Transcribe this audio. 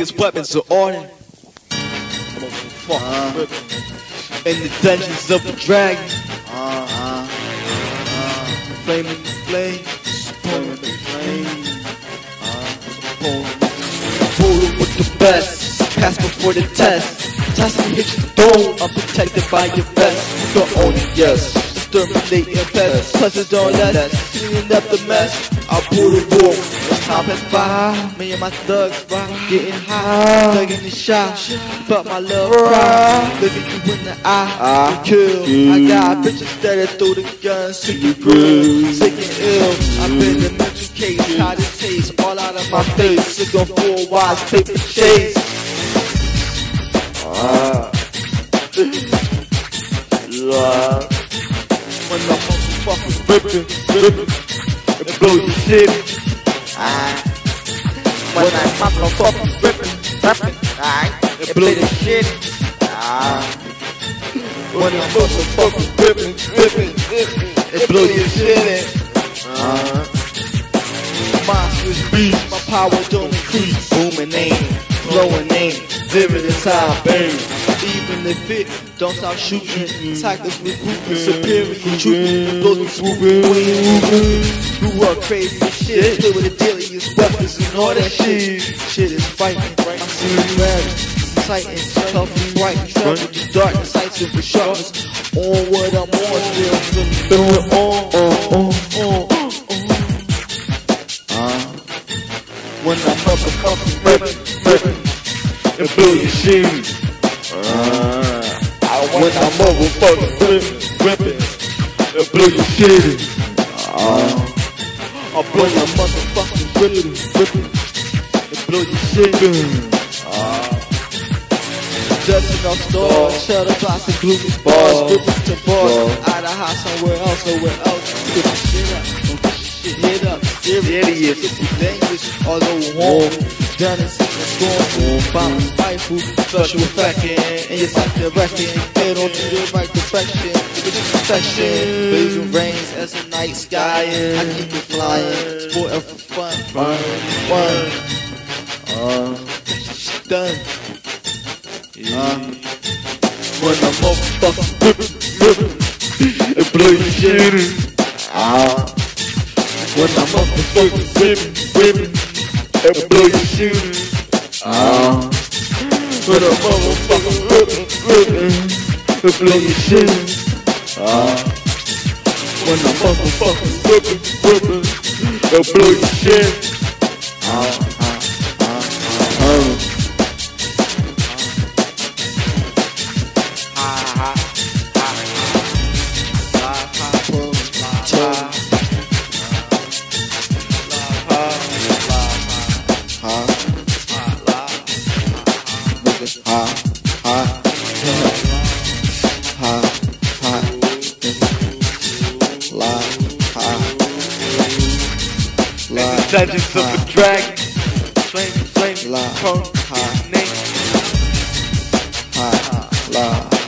His weapons are ordered. Uh, In the dungeons of the dragon, uh, uh, flaming the flame. flaming the flame. Bullet with the best, pass before the test. Tyson hit your I'm protected by your vest. The only yes, exterminating pests. Plus it's all less, cleaning up the mess. I pull the time pass by. Me and my thugs rock, getting high. Thugging the shot, but my love cry. Looking you in the eye, Ah, you kill. I got bitches that throw the guns to your grill. Sick and ill, I've been in mental case, how to taste all out of my face. On four wise paper chase. Ripping, ripping, and blow your shit. Ah. When I'm motherfucking ripping, ripping, Ah. and blow your shit. Ah. When I'm motherfucking ripping, ripping, and blow your shit. Ah. Monstrous beast, my power don't increase. Booming aim, blowing aim, vivid as I burn. Even if it don't stop shooting, tigers recruiting, superior treatment, blows me swooping, wing, You are crazy shit, play with the deadliest weapons and all that shit. Shit. Is frightening, I see you married. Titan, tough and bright, travel to darkness, sights of the sharpness. On what I'm on, still feeling on, on, on, on. When I'm motherfucking ripping, ripping, and blow your shoes. Ah. When I'm motherfucking ripping, ripping, and blow your shit. Ah. I blow your motherfucking ripping, ripping, and blow your shit. Dusting off stars, shutter blocks and gloomy bars, ripping to bars, out of house somewhere else, somewhere else. Get the shit up, shit hit up, serious, it's dangerous, although warm. Done and the storm, bomb rifle, special effecting, and your sight directing, head on to the right direction, with perfection, blazing rains as the night sky, I keep it flying, sporting for fun, fun, fun, Ah. done. Ah. When I'm motherfucking ripping, ripping, and your shit. Ah. When I'm motherfucking ripping, ripping, and your shit. I'm motherfucking ripping, ripping, and blow your shit. Ah. When I'm motherfucking ripping, ripping, and blow your shit. Ah. La. Dungeons of the Dragon. Flame, flame, La. prone, Ha. name, Ha. La. of